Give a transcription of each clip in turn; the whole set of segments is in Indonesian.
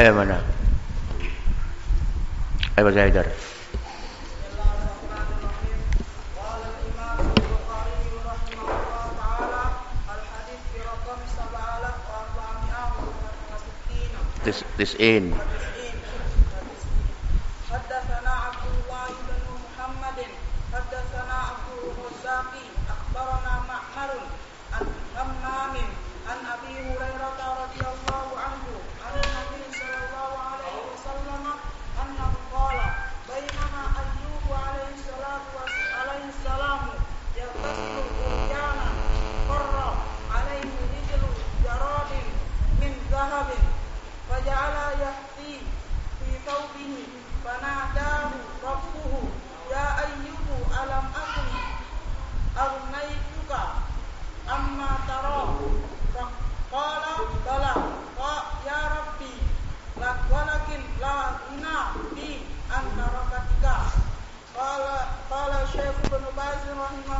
Ayo mana? Ayo baca Haidar. This, this in.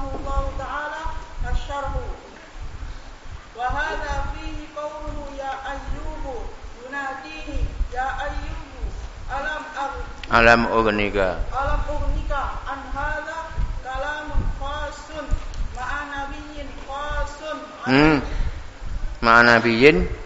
Alam ugnika. Alam ugnika an hadha kalamun khasun ma'a nabiyyin khasun. Hmm. Ma'a nabiyyin min hatun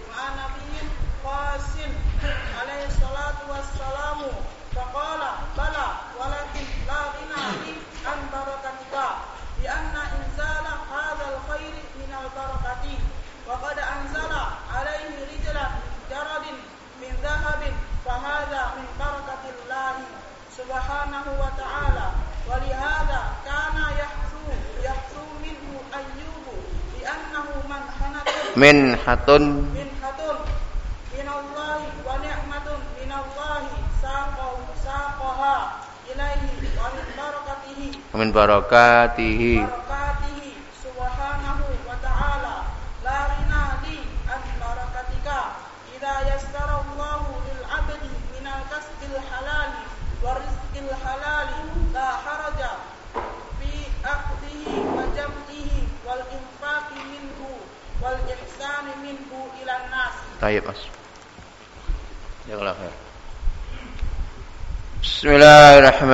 min hatun minallahi wa ni'matun. Minallahi saqahu saqaha ilaihi wa min barakatihi. Min barakatihi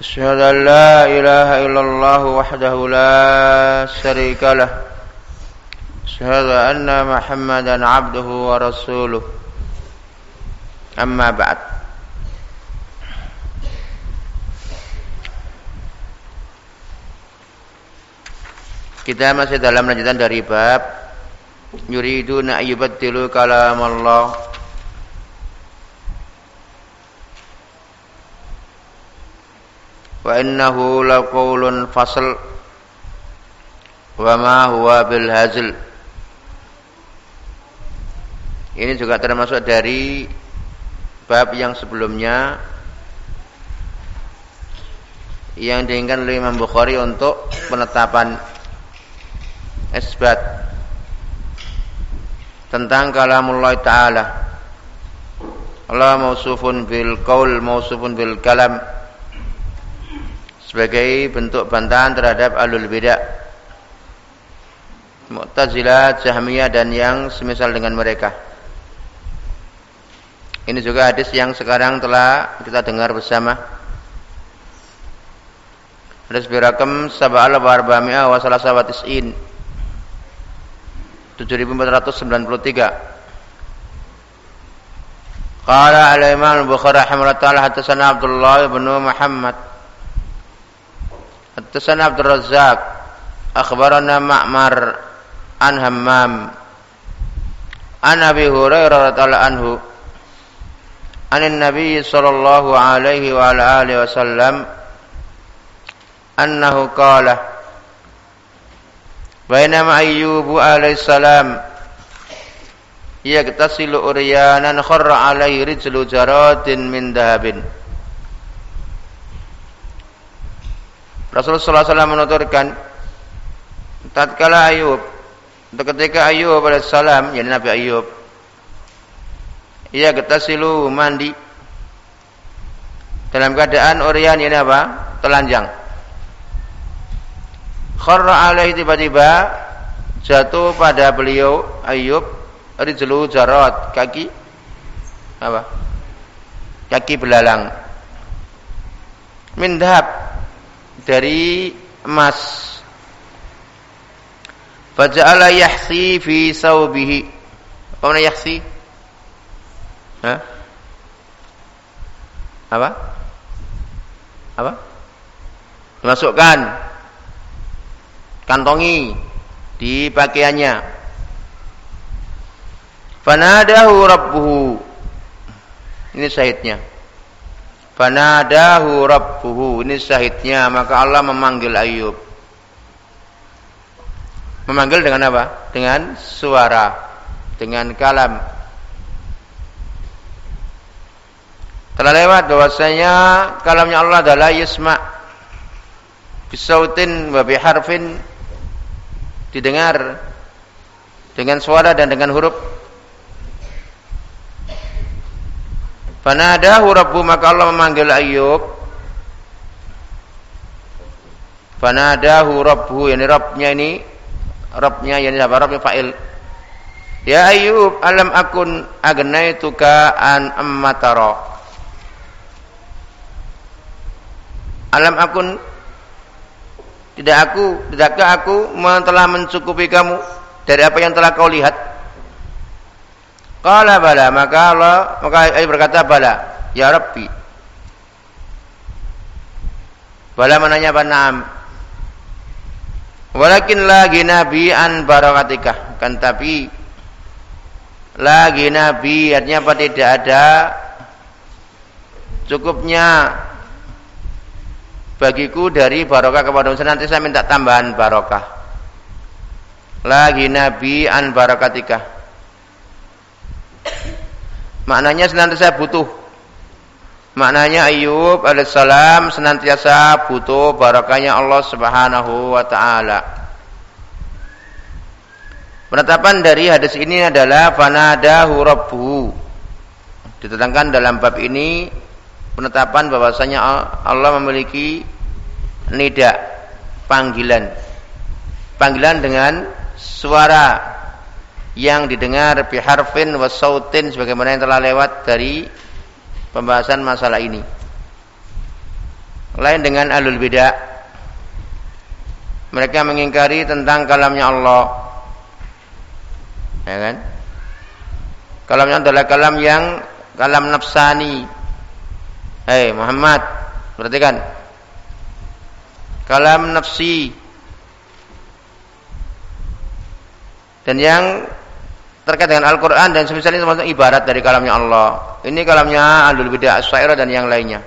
أشهد أن لا إله إلا الله وحده لا شريك له أشهد أن محمدا عبده ورسوله أما بعد Kita masih dalam lanjutan dari bab yuriduna kalam Allah wa innahu laqawlun fasl. Wa ma huwa bil hazl. Ini juga termasuk dari bab yang sebelumnya yang diinginkan oleh Imam Bukhari untuk penetapan isbat tentang kalamullah taala. Allah mausufun bil qaul mausufun bil kalam sebagai bentuk bantahan terhadap alul bidah Mu'tazilah, Jahmiyah dan yang semisal dengan mereka. Ini juga hadis yang sekarang telah kita dengar bersama. Hadis birakam sab'al wa arba'mi'a wa salasah wa tis'in. 7433 Qala al-Imam al-Bukhari rahimahullah taala hadatsana Abdullah bin Muhammad Hadatsana Abdul Razzaq akhbarana Ma'mar an Hammam an Abi Hurairah radhiyallahu anhu an Nabi sallallahu alaihi wa ala alihi wasallam annahu qala Bainama Ayyub alaihissalam yaktasilu uryanan kharra alaihi rijlu jaradin min dahabin Rasulullah SAW menuturkan tatkala Ayub ketika Ayub alaihissalam yakni Nabi Ayub ia ketasilu mandi. Dalam keadaan uryan ini apa? Telanjang. Kharra alaihi tiba-tiba jatuh pada beliau Ayub rijlu jarot kaki apa? Kaki belalang. Min dari emas. Faja'ala yahsi fi saubihi. Apa mana yahsi? Hah? Apa? Apa? Dimasukkan. Kantongi di pakaiannya. Fanadahu rabbuhu. Ini syahidnya. Fanadahu rabbuhu. Ini syahidnya. Maka Allah memanggil Ayub. Memanggil dengan apa? Dengan suara. Dengan kalam. Telah lewat bahwasanya kalamnya Allah adalah yusma. Bisautin wa biharfin. Didengar. Dengan suara dan dengan huruf Fanadahu rabbu maka Allah memanggil Ayub. Fanadahu rabbu yani Rabbnya ini Rabbnya yani apa? Rabbnya fa'il. Ya Ayub, alam akun agnaituka an ammatara. Alam akun tidak aku, tidakkah aku telah mencukupi kamu dari apa yang telah kau lihat? Qala bala, maka Allah maka Ayub berkata bala, ya Rabbi. Bala menanya apa? Naam. Walakin lagi nabi an barakatikah. Kan tapi lagi nabi artinya apa tidak ada cukupnya bagiku dari barokah kepada nanti saya minta tambahan barokah lagi nabi an barakatikah Maknanya senantiasa butuh. Maknanya Ayub alaihissalam senantiasa butuh barakahnya Allah Subhanahu wa taala. Penetapan dari hadis ini adalah fanadahu rabbuhu. Ditetangkan dalam bab ini penetapan bahwasanya Allah memiliki nida panggilan. Panggilan dengan suara yang didengar biharfin wa sautin sebagaimana yang telah lewat dari pembahasan masalah ini. Lain dengan alul beda. Mereka mengingkari tentang kalamnya Allah. Ya kan? Kalamnya adalah kalam yang kalam nafsani. Hei Muhammad, perhatikan. Kalam nafsi. Dan yang terkait dengan Al-Quran dan semisal ini termasuk ibarat dari kalamnya Allah. Ini kalamnya Ahlul Bidah Asyairah dan yang lainnya.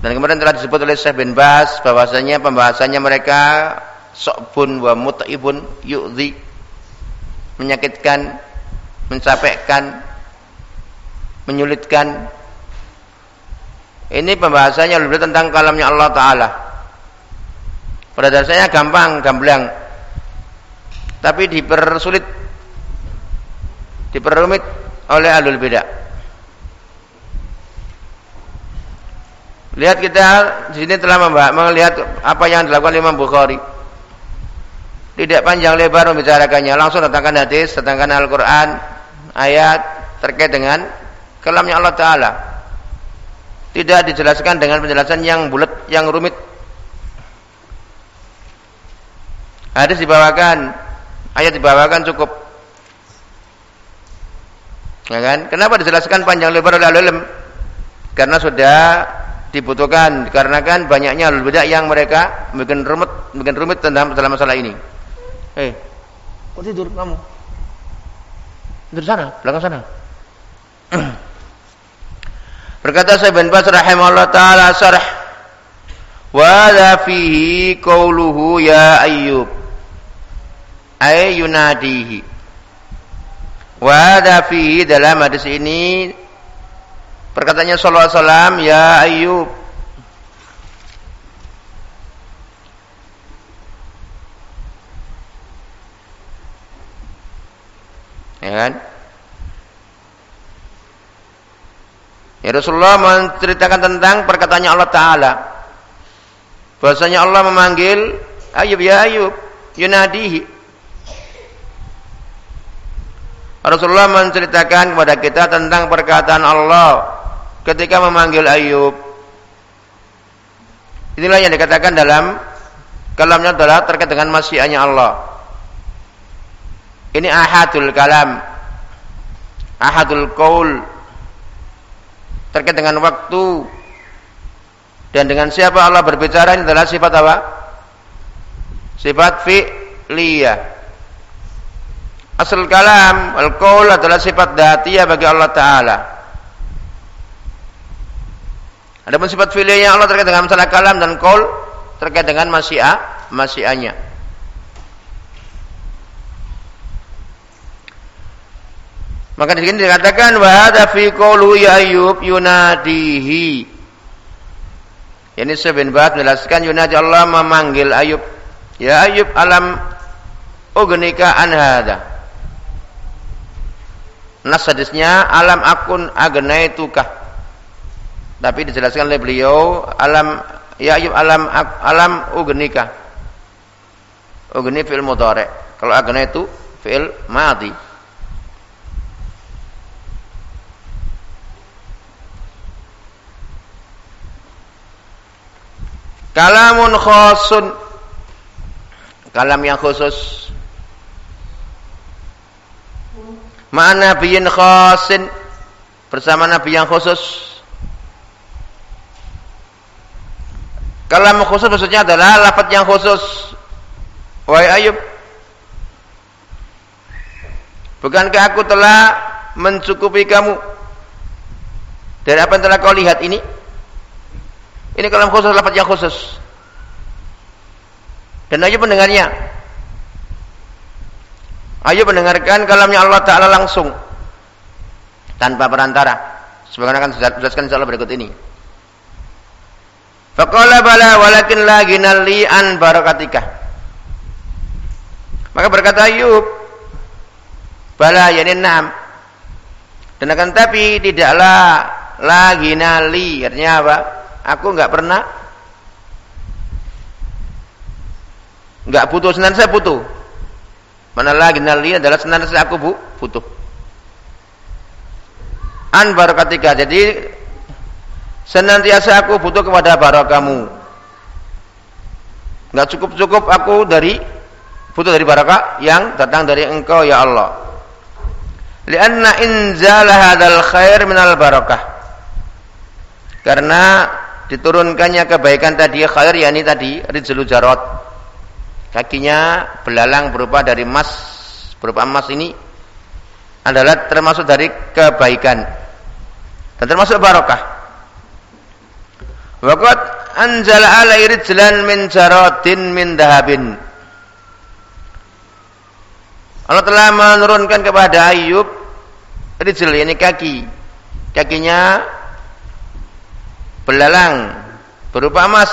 Dan kemudian telah disebut oleh Syekh bin Bas bahwasanya pembahasannya mereka sokbun wa mut'ibun yu'zi menyakitkan, mencapekkan, menyulitkan. Ini pembahasannya lebih tentang kalamnya Allah Ta'ala. Pada dasarnya gampang, gamblang tapi dipersulit diperrumit oleh alul beda. Lihat kita di sini telah melihat apa yang dilakukan Imam Bukhari. Tidak panjang lebar membicarakannya, langsung datangkan hadis, datangkan Al-Qur'an, ayat terkait dengan kalamnya Allah taala. Tidak dijelaskan dengan penjelasan yang bulat, yang rumit. Hadis dibawakan Ayat dibawakan cukup. Ya kan? Kenapa dijelaskan panjang lebar oleh alim? Karena sudah dibutuhkan karena kan banyaknya alul bidah yang mereka bikin rumit bikin rumit tentang dalam masalah ini. Eh, hey, kok tidur kamu? Tidur sana, belakang sana. Berkata Syekh bin Baz rahimahullah taala sarh wa la fihi qauluhu ya ayyub ay yunadihi wa dalam hadis ini perkataannya sallallahu alaihi wasallam ya Ayub ya kan Ya Rasulullah menceritakan tentang perkataannya Allah Ta'ala. Bahasanya Allah memanggil Ayub ya Ayub. Yunadihi. Rasulullah menceritakan kepada kita tentang perkataan Allah ketika memanggil Ayub. Inilah yang dikatakan dalam kalamnya adalah terkait dengan masyiannya Allah. Ini ahadul kalam. Ahadul qaul terkait dengan waktu dan dengan siapa Allah berbicara ini adalah sifat apa? Sifat fi'liyah. Asal kalam al-qaul adalah sifat datiyah bagi Allah taala. Adapun sifat fi'liyah Allah terkait dengan masalah kalam dan qaul terkait dengan masyiah, masyiahnya. Maka di sini dikatakan wa hadza fi qawlu ya Ayub yunadihi. Ini Ibn Baz menjelaskan yunadi Allah memanggil Ayub. Ya Ayub alam ugnika an hadza. Nas hadisnya alam akun agnaituka. Tapi dijelaskan oleh beliau alam ya Ayub alam alam ugnika. Ugni fi'il mudhari. Kalau agnaitu fi'il madhi. Kalamun khosun. Kalam yang khusus. Mana nabiyin khosin. Bersama nabi yang khusus. Kalam khusus maksudnya adalah lafaz yang khusus. Wahai Ayub. Bukankah aku telah mencukupi kamu dari apa yang telah kau lihat ini? Ini kalam khusus lafaz yang khusus. Dan ayo pendengarnya. Ayo mendengarkan kalamnya Allah Ta'ala langsung. Tanpa perantara. Sebagaimana akan jelaskan insyaallah berikut ini. Faqala bala walakin la ginalli an barakatika. Maka berkata Ayub, bala yani enam. Dan akan tapi tidaklah lagi nali artinya apa? Aku nggak pernah nggak butuh senantiasa butuh. Mana lagi nali adalah senantiasa aku bu butuh. An barakatika. Jadi senantiasa aku butuh kepada barakamu. Nggak cukup-cukup aku dari butuh dari barakah yang datang dari engkau ya Allah. Lianna inzala hadzal khair minal barakah. Karena diturunkannya kebaikan tadi khair yakni tadi rizlu jarot kakinya belalang berupa dari emas. Berupa emas ini adalah termasuk dari kebaikan. Dan termasuk barokah. Waqad anzala ala rijlan min jaratin min dahabin. Allah telah menurunkan kepada Ayub rijl ini kaki. Kakinya belalang berupa emas.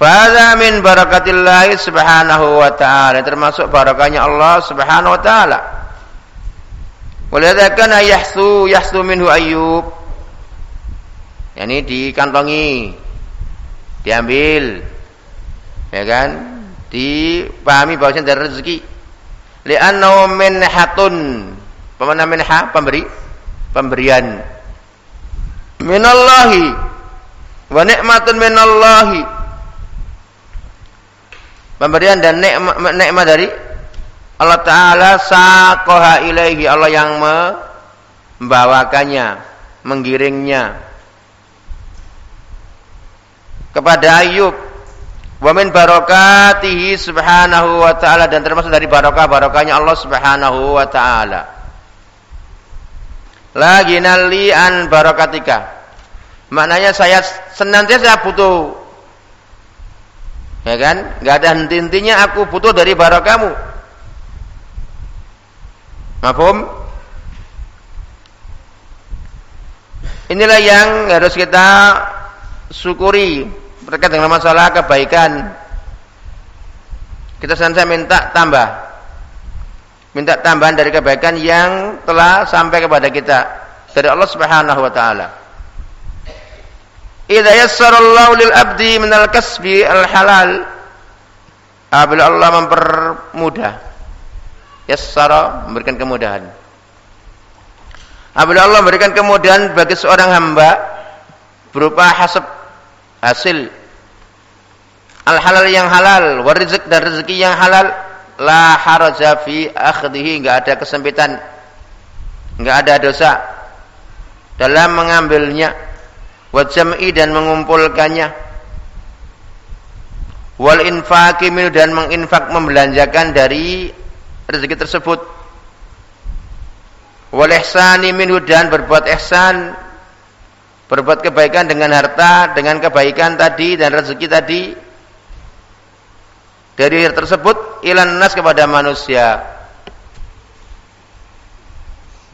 Fadha min barakatillah subhanahu wa ta'ala. Termasuk barakahnya Allah subhanahu wa ta'ala. Walihada kana yahsu yahsu minhu ayyub. Yani dikantongi. Diambil. Ya kan? Dipahami bahwasanya dari rezeki. Li'annahu minhatun. Pemana minha? Pemberi. Pemberian minallahi wa nikmatun minallahi pemberian dan nikmat nikmat dari Allah taala saqaha ilaihi. Allah yang membawakannya menggiringnya. Kepada Ayub wa min barakatihi subhanahu wa ta'ala dan termasuk dari barakah-barakahnya Allah subhanahu wa ta'ala. Lagi nali an barakatika. Maknanya saya senantiasa butuh Ya kan? Enggak ada henti-hentinya aku butuh dari barokahmu. Mafhum? Inilah yang harus kita syukuri terkait dengan masalah kebaikan. Kita senantiasa minta tambah. Minta tambahan dari kebaikan yang telah sampai kepada kita dari Allah Subhanahu wa taala. Idza yassarallahu lil abdi minal kasbi al halal. Apabila Allah mempermudah. Yassara memberikan kemudahan. Apabila Allah memberikan kemudahan bagi seorang hamba berupa hasab hasil al halal yang halal warizq dan rezeki yang halal la haraja fi akhdhihi enggak ada kesempitan enggak ada dosa dalam mengambilnya wa jam'i dan mengumpulkannya. Wal infaqi dan menginfak membelanjakan dari rezeki tersebut. Wal ihsani minhu dan berbuat ihsan berbuat kebaikan dengan harta dengan kebaikan tadi dan rezeki tadi. Dari tersebut ilan nas kepada manusia.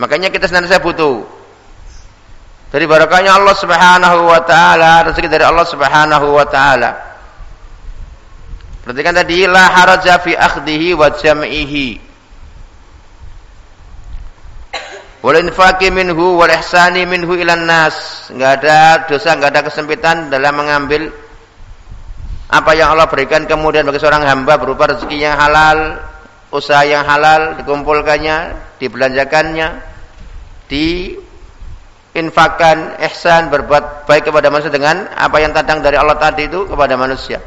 Makanya kita senantiasa butuh dari barakahnya Allah Subhanahu wa taala, rezeki dari Allah Subhanahu wa taala. Perhatikan tadi la haraja fi akhdihi wa jam'ihi. Wal infaqi minhu wal ihsani minhu ilan nas. Enggak ada dosa, enggak ada kesempitan dalam mengambil apa yang Allah berikan kemudian bagi seorang hamba berupa rezeki yang halal, usaha yang halal, dikumpulkannya, dibelanjakannya, di infakkan, ihsan, berbuat baik kepada manusia dengan apa yang datang dari Allah tadi itu kepada manusia.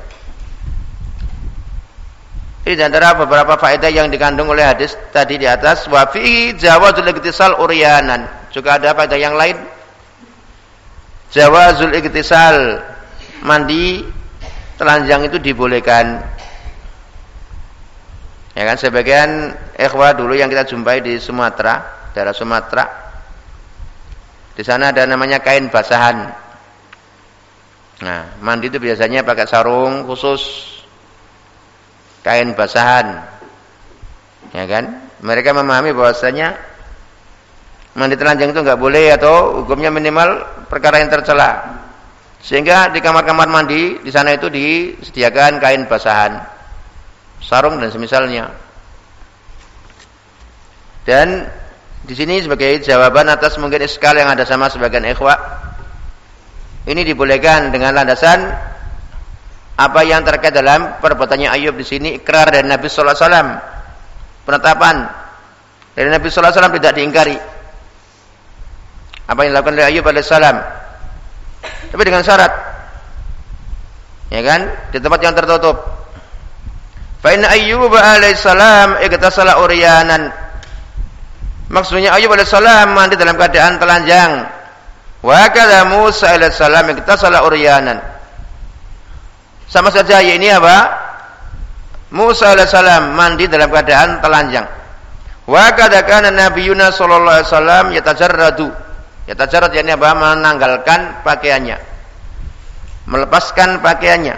Ini antara beberapa faedah yang dikandung oleh hadis tadi di atas. Wa fi jawazul iktisal uryanan. Juga ada faedah yang lain. Jawazul iktisal mandi telanjang itu dibolehkan. Ya kan sebagian ikhwah dulu yang kita jumpai di Sumatera, daerah Sumatera di sana ada namanya kain basahan. Nah, mandi itu biasanya pakai sarung khusus kain basahan. Ya kan? Mereka memahami bahwasanya mandi telanjang itu nggak boleh atau hukumnya minimal perkara yang tercela. Sehingga di kamar-kamar mandi di sana itu disediakan kain basahan, sarung dan semisalnya. Dan di sini sebagai jawaban atas mungkin iskal yang ada sama sebagian ikhwah. Ini dibolehkan dengan landasan apa yang terkait dalam perbuatannya Ayub di sini ikrar dari Nabi sallallahu alaihi wasallam. Penetapan dari Nabi sallallahu alaihi wasallam tidak diingkari. Apa yang dilakukan oleh Ayub alaihissalam. Tapi dengan syarat. Ya kan? Di tempat yang tertutup. Fa inna Ayyub alaihissalam iktasala uryanan Maksudnya Ayub alaihissalam mandi dalam keadaan telanjang. Wa kada Musa alaihissalam salah uryanan. Sama saja ya ini apa? Musa alaihissalam mandi dalam keadaan telanjang. Wa kada kana Yunus sallallahu alaihi wasallam yatajarradu. Yatajarrad yakni apa? Menanggalkan pakaiannya. Melepaskan pakaiannya.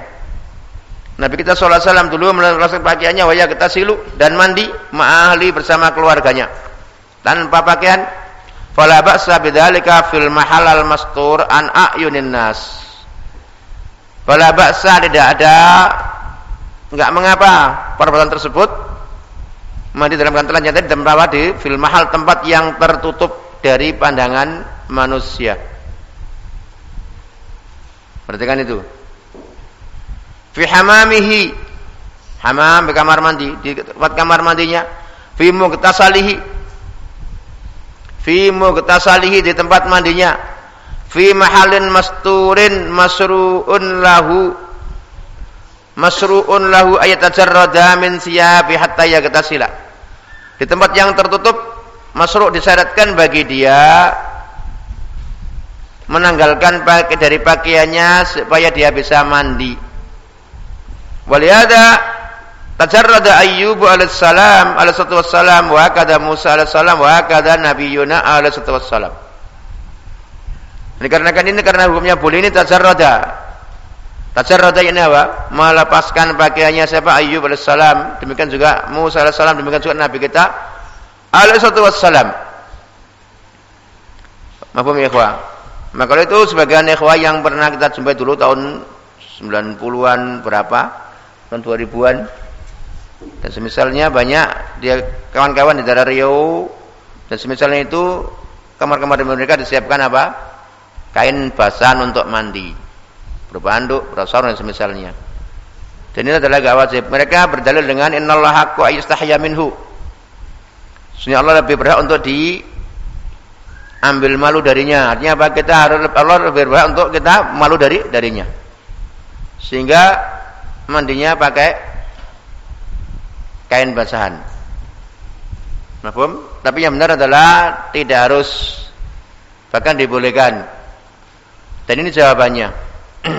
Nabi kita sallallahu alaihi wasallam dulu melepaskan pakaiannya wa kita silu dan mandi ma'ahli bersama keluarganya tanpa pakaian fala ba'sa bidzalika fil mahallal mastur an ayunin nas. Fala ba'sa tidak ada enggak mengapa perbuatan tersebut. Mandi dalam kantoran yang tadi tempat di fil mahal tempat yang tertutup dari pandangan manusia. Perhatikan itu. Fi hamamihi hamam di kamar mandi di tempat kamar mandinya. Fi muqtasalihi fi mughtasalihi di tempat mandinya. Fi mahalin masturin masru'un lahu. Masru'un lahu ayat tajarrada min siyabi hatta yaghtasila di tempat yang tertutup masru' disyaratkan bagi dia menanggalkan pakai dari pakaiannya supaya dia bisa mandi. Waliyada Tajarrada Ayyub alaihissalam alaihissalatu wassalam wa kada Musa alaihissalam wa Nabi Yuna alaihissalatu wassalam. Ini karena kan ini karena hukumnya boleh ini tajarrada. Tajarrada ini apa? Melepaskan pakaiannya siapa? Ayyub alaihissalam. Demikian juga Musa alaihissalam. Demikian juga Nabi kita alaihissalam. Mahfum ikhwah. Maka itu sebagian ikhwah yang pernah kita jumpai dulu tahun 90-an berapa? Tahun 2000-an. Dan semisalnya banyak dia kawan-kawan di daerah Riau dan semisalnya itu kamar-kamar mereka disiapkan apa? Kain basan untuk mandi berupa anduk, berupa sarung dan semisalnya. Dan ini adalah gak wajib. Mereka berdalil dengan innallaha haqqu ayyastahya minhu. Sebenarnya Allah lebih berhak untuk di ambil malu darinya. Artinya apa? Kita harus Allah lebih berhak untuk kita malu dari darinya. Sehingga mandinya pakai kain basahan. Mahfum? Tapi yang benar adalah tidak harus bahkan dibolehkan. Dan ini jawabannya.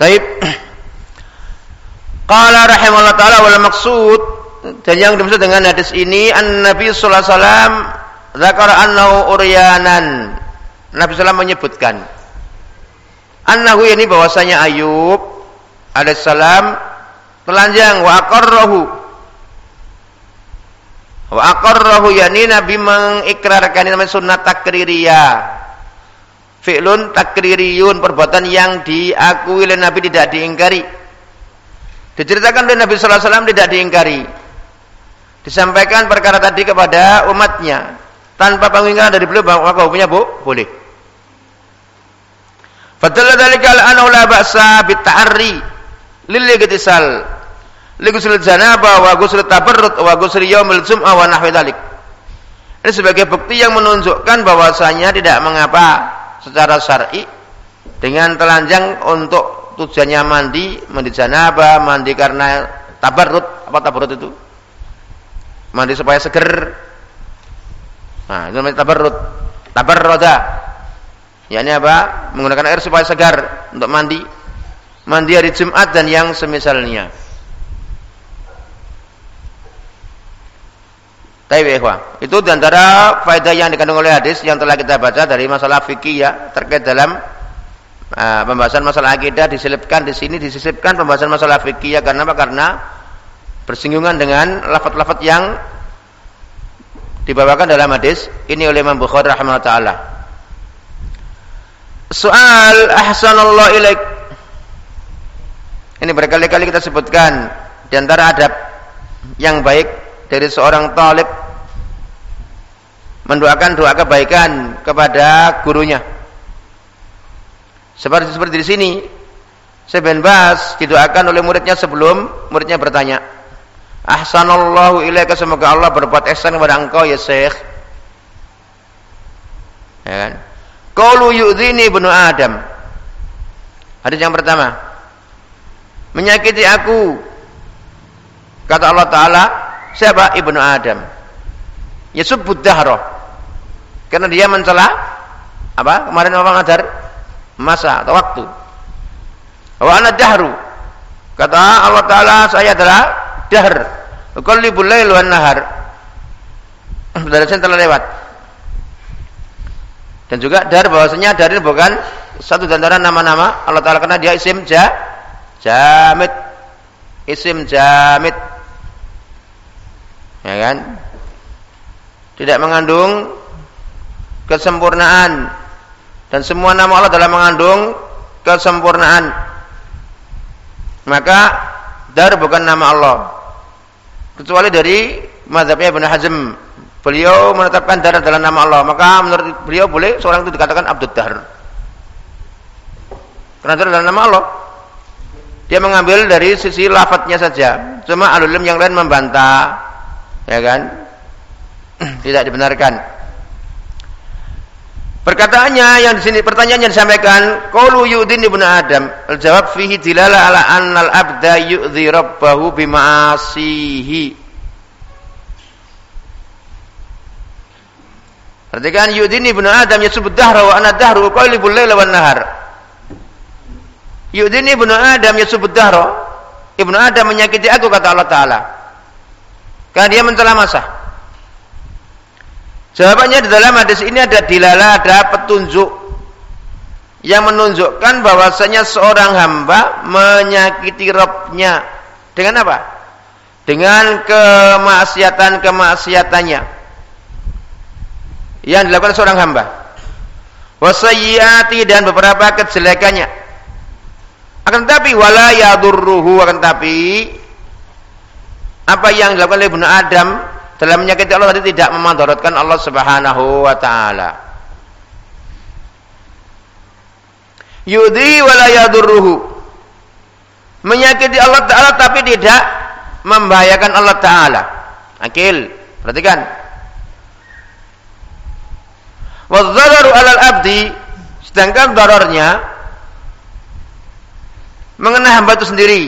Baik. Qala rahimahullah taala wal maksud dan yang dimaksud dengan hadis ini an Nabi sallallahu alaihi wasallam zakara annahu uryanan. Nabi sallallahu menyebutkan annahu ini bahwasanya Ayub alaihissalam telanjang wa aqarrahu. Wa aqarrahu yakni Nabi mengikrarkan namanya sunnah takririyah fi'lun takririyun perbuatan yang diakui oleh Nabi tidak diingkari. Diceritakan oleh Nabi sallallahu alaihi wasallam tidak diingkari. Disampaikan perkara tadi kepada umatnya. Tanpa pengingkaran dari beliau maka hukumnya bu, boleh. Fadalla dzalika al-ana la ba'sa bit-ta'arri lil li ghusl janabah wa ghusl tabarrud wa ghusl yaumil jum'ah wa nahwi dzalik. Ini sebagai bukti yang menunjukkan bahwasanya tidak mengapa secara syar'i dengan telanjang untuk tujuannya mandi, mandi janabah, mandi karena tabarrut. Apa tabarrut itu? Mandi supaya seger. Nah, itu namanya tabarrut. Tabarroda. Ya ini apa? Menggunakan air supaya segar untuk mandi. Mandi hari Jumat dan yang semisalnya. Tapi ikhwah, itu di antara faedah yang dikandung oleh hadis yang telah kita baca dari masalah fikih ya terkait dalam uh, pembahasan masalah akidah diselipkan di sini disisipkan pembahasan masalah fikih ya karena apa? Karena bersinggungan dengan lafaz-lafaz yang dibawakan dalam hadis ini oleh Imam Bukhari rahimahullah taala. Soal ahsanallahu ilaik. Ini berkali-kali kita sebutkan di antara adab yang baik dari seorang talib mendoakan doa kebaikan kepada gurunya. Seperti seperti di sini, Seben Bas didoakan oleh muridnya sebelum muridnya bertanya, Ahsanallahu ilaika semoga Allah berbuat ihsan kepada engkau ya Syekh. Ya kan? Qalu yu'dhini ibnu Adam. Hadis yang pertama. Menyakiti aku. Kata Allah Ta'ala, Siapa? Ibnu Adam. Yasubbud dahra. Karena dia mencela apa? Kemarin apa ngajar? Masa atau waktu. Wa ana dahru. Kata Allah Taala saya adalah dahr. Qallibul lail wan nahar. Saya telah lewat. Dan juga dar bahwasanya dar ini bukan satu di nama-nama Allah Taala karena dia isim ja jamid. Isim jamid ya kan? Tidak mengandung kesempurnaan. Dan semua nama Allah dalam mengandung kesempurnaan. Maka dar bukan nama Allah. Kecuali dari mazhabnya Ibnu Hazm. Beliau menetapkan dar adalah nama Allah. Maka menurut beliau boleh seorang itu dikatakan Abdul Dar. Karena dar adalah nama Allah. Dia mengambil dari sisi lafadznya saja. Cuma alulim yang lain membantah ya kan? Tidak dibenarkan. Perkataannya yang di sini pertanyaannya disampaikan qaulu yu'din ibnu adam. Jawab fihi dilala ala annal abda yu'dhi rabbahu bima'asihi. Perhatikan yu'din ibnu adam yasubud dahra wa ana dahru qailibul laila wan nahar. Yu'din ibnu adam yasubud dahra ibnu adam menyakiti aku kata Allah taala karena dia mencela masa. Jawabannya di dalam hadis ini ada dilala, ada petunjuk yang menunjukkan bahwasanya seorang hamba menyakiti Robnya dengan apa? Dengan kemaksiatan-kemaksiatannya yang dilakukan seorang hamba. Wasayyati dan beberapa kejelekannya. Akan tetapi wala yadurruhu akan tapi apa yang dilakukan oleh Ibnu Adam dalam menyakiti Allah tadi tidak memadaratkan Allah Subhanahu wa taala. yudhi wala yadurruhu. Menyakiti Allah Ta'ala tapi tidak membahayakan Allah Ta'ala. Akil perhatikan. Wadzararu alal abdi sedangkan dararnya mengenai hamba itu sendiri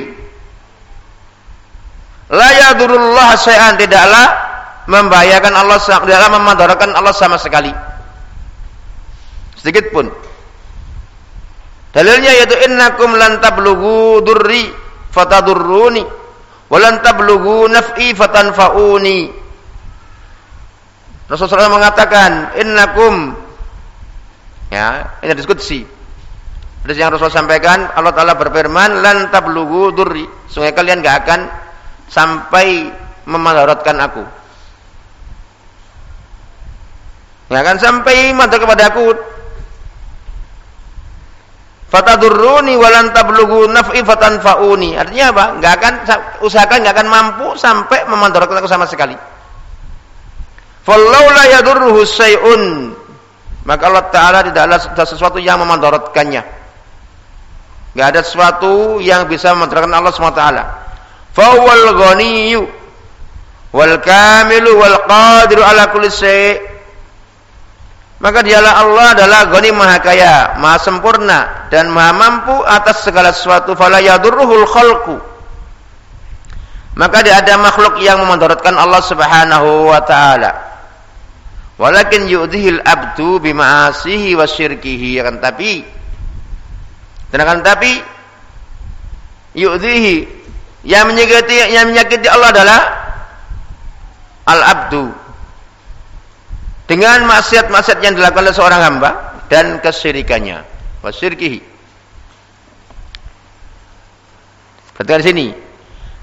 la yadurullah syai'an tidaklah membahayakan Allah tidaklah memadarakan Allah sama sekali sedikit pun Dalilnya yaitu innakum lan tablughu durri fatadurruni wa lan tablughu naf'i fatanfa'uni. Rasulullah SAW mengatakan innakum ya, ini diskusi. Hadis yang Rasulullah sampaikan, Allah Taala berfirman, "Lan tablughu durri." Sungguh kalian enggak akan sampai memadaratkan aku. Enggak akan sampai madarat kepada aku fatadurruni walan tablughu naf'i fatanfa'uni. Artinya apa? Enggak akan usahakan enggak akan mampu sampai memandaratkan aku sama sekali. Fallaula yadurruhu syai'un. Maka Allah Taala tidak ada sesuatu yang memandaratkannya. Enggak ada sesuatu yang bisa memandaratkan Allah SWT. Fawwal ghaniyyu wal kamilu wal qadiru ala kulli syai' Maka dialah Allah adalah Ghani Maha Kaya, Maha Sempurna dan Maha Mampu atas segala sesuatu. Fala yadurruhul khalqu. Maka tidak ada makhluk yang memudaratkan Allah Subhanahu wa taala. Walakin yu'dhil abdu bima'asihi wa syirkihi. Akan tapi dan akan tapi yu'dhihi yang menyakiti yang menyakiti Allah adalah al-abdu. Dengan maksiat-maksiat yang dilakukan oleh seorang hamba dan kesyirikannya. Wasyirkihi. Perhatikan sini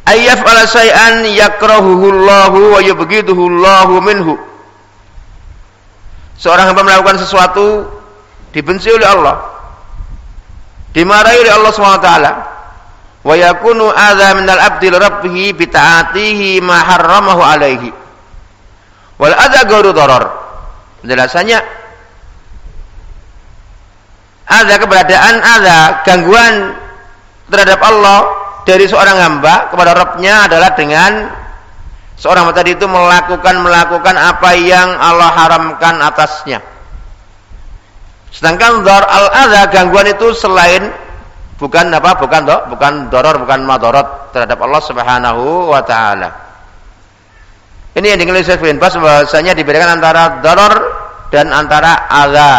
ayyaf ala syai'an yakrahuhullahu wa yubghiduhullahu minhu. Seorang hamba melakukan sesuatu dibenci oleh Allah dimarahi oleh Allah SWT wa yakunu adza minal abdi rabbih bi ta'atihi ma harramahu alaihi wal adza ghairu darar penjelasannya ada keberadaan ada gangguan terhadap Allah dari seorang hamba kepada Rabbnya adalah dengan seorang hamba tadi itu melakukan melakukan apa yang Allah haramkan atasnya. Sedangkan dor al ada gangguan itu selain bukan apa bukan do, bukan doror bukan madorot terhadap Allah Subhanahu wa taala. Ini yang dinilai Syekh bin Bas bahwasanya dibedakan antara darar dan antara adza.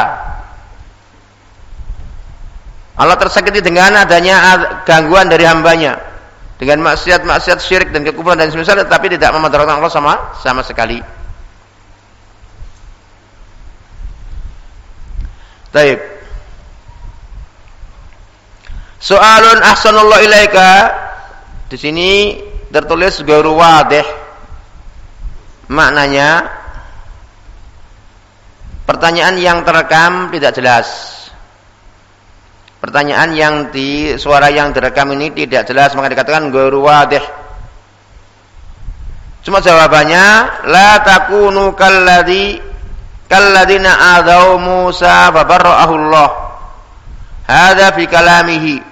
Allah tersakiti dengan adanya gangguan dari hambanya dengan maksiat-maksiat syirik dan kekufuran dan semisal tetapi tidak memudaratkan Allah sama sama sekali. Taib. Soalun ahsanullah ilaika di sini tertulis guru wadih maknanya pertanyaan yang terekam tidak jelas. Pertanyaan yang di suara yang direkam ini tidak jelas maka dikatakan ghairu wadih. Cuma jawabannya la takunu kalladzi kalladzina adzau Musa. Hadza fi kalamihi.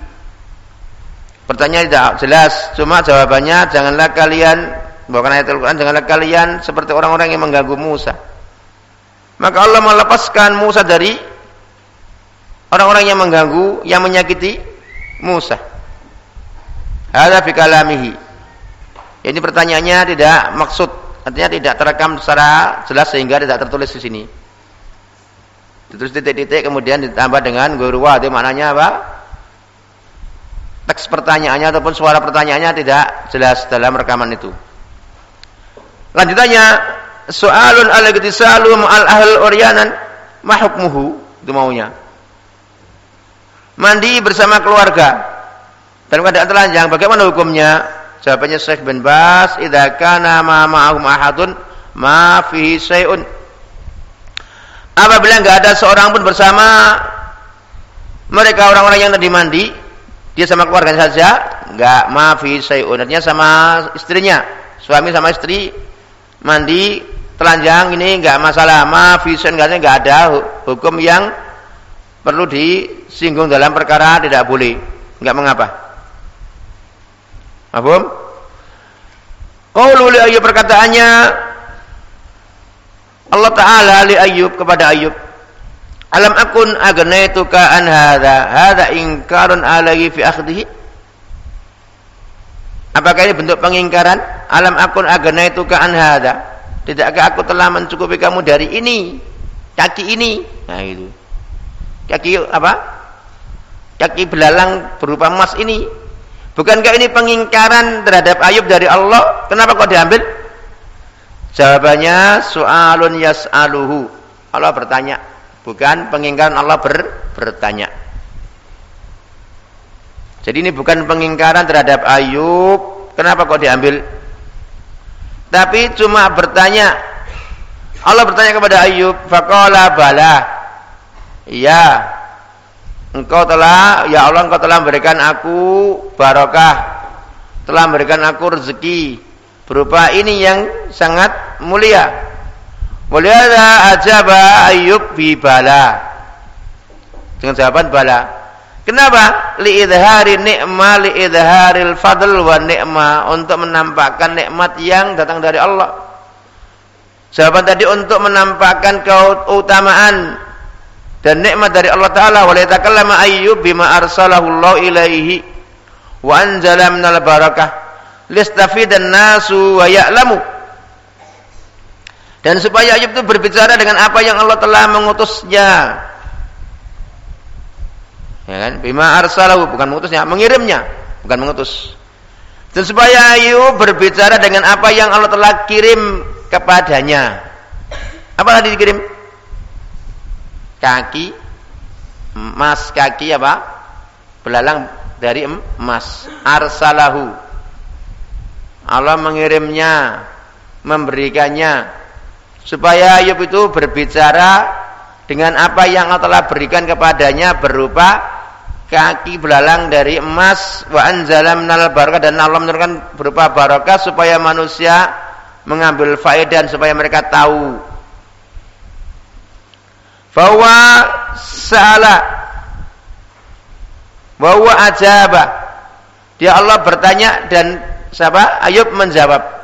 Pertanyaan tidak jelas, cuma jawabannya janganlah kalian Bahkan ayat Al-Quran janganlah kalian seperti orang-orang yang mengganggu Musa. Maka Allah melepaskan Musa dari orang-orang yang mengganggu, yang menyakiti Musa. Ada fi kalamihi. Ini pertanyaannya tidak maksud, artinya tidak terekam secara jelas sehingga tidak tertulis di sini. Terus titik-titik kemudian ditambah dengan guru itu maknanya apa? Teks pertanyaannya ataupun suara pertanyaannya tidak jelas dalam rekaman itu. Lanjutannya soalun al-igtisalu al ahl uryanan ma hukmuhu itu maunya. mandi bersama keluarga dalam keadaan telanjang bagaimana hukumnya jawabannya Syekh bin Bas idza kana ma ma'ahum ahadun ma fihi syai'un apabila enggak ada seorang pun bersama mereka orang-orang yang tadi mandi dia sama keluarganya saja enggak ma fihi syai'un artinya sama istrinya. Suami sama istri mandi telanjang ini enggak masalah. Ma fihi syai'un enggak ada hukum yang perlu disinggung dalam perkara tidak boleh. Enggak mengapa. Mahfum? Qaulu li Ayyub perkataannya Allah Ta'ala li Ayyub kepada Ayyub Alam akun agnaituka an hadha hadha ingkarun alaihi fi akhdihi Apakah ini bentuk pengingkaran? Alam akun agnaituka an hadha Tidakkah aku telah mencukupi kamu dari ini? Kaki ini. Nah itu. Kaki apa? Kaki belalang berupa emas ini Bukankah ini pengingkaran terhadap Ayub dari Allah? Kenapa kok diambil? Jawabannya soalun yas'aluhu. Allah bertanya, bukan pengingkaran Allah ber, bertanya. Jadi ini bukan pengingkaran terhadap Ayub. Kenapa kok diambil? Tapi cuma bertanya. Allah bertanya kepada Ayub, faqala bala. Iya, Engkau telah, ya Allah engkau telah memberikan aku barokah. Telah memberikan aku rezeki. Berupa ini yang sangat mulia. Mulia ajaba Ayub bi bala. Dengan jawaban bala. Kenapa? Li idhari ni'ma li idharil fadl wa ni'ma untuk menampakkan nikmat yang datang dari Allah. Jawaban tadi untuk menampakkan keutamaan dan nikmat dari Allah taala wa yatakallama ayyub bima arsalahu Allah ilaihi wa anzala minal barakah listafidan nasu wa ya'lamu dan supaya Ayub itu berbicara dengan apa yang Allah telah mengutusnya. Ya kan? Bima arsalahu bukan mengutusnya mengirimnya bukan mengutus. Dan supaya Ayub berbicara dengan apa yang Allah telah kirim kepadanya. Apa tadi dikirim? Kaki emas kaki apa? Belalang dari emas. Arsalahu. Allah mengirimnya memberikannya supaya Ayub itu berbicara dengan apa yang Allah telah berikan kepadanya berupa kaki belalang dari emas wa anzala minal barakah dan Allah menurunkan berupa barakah supaya manusia mengambil faedah supaya mereka tahu. Bahwa salah bahwa ajaba. Dia Allah bertanya dan siapa? Ayub menjawab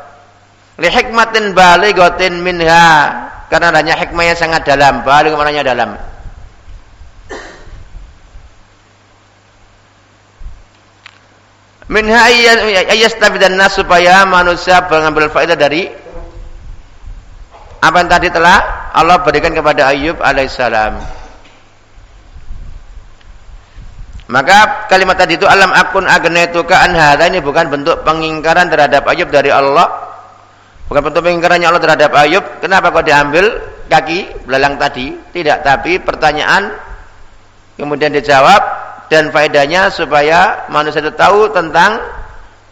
li hikmatin balighatin minha karena adanya hikmah yang sangat dalam baligh maknanya dalam minha dan nas supaya manusia mengambil faedah dari apa yang tadi telah Allah berikan kepada Ayub alaihissalam. Maka kalimat tadi itu alam akun agnetuka an hadha ini bukan bentuk pengingkaran terhadap Ayub dari Allah. Bukan bentuk pengingkarannya Allah terhadap Ayub. Kenapa kau diambil kaki belalang tadi? Tidak, tapi pertanyaan kemudian dijawab dan faedahnya supaya manusia itu tahu tentang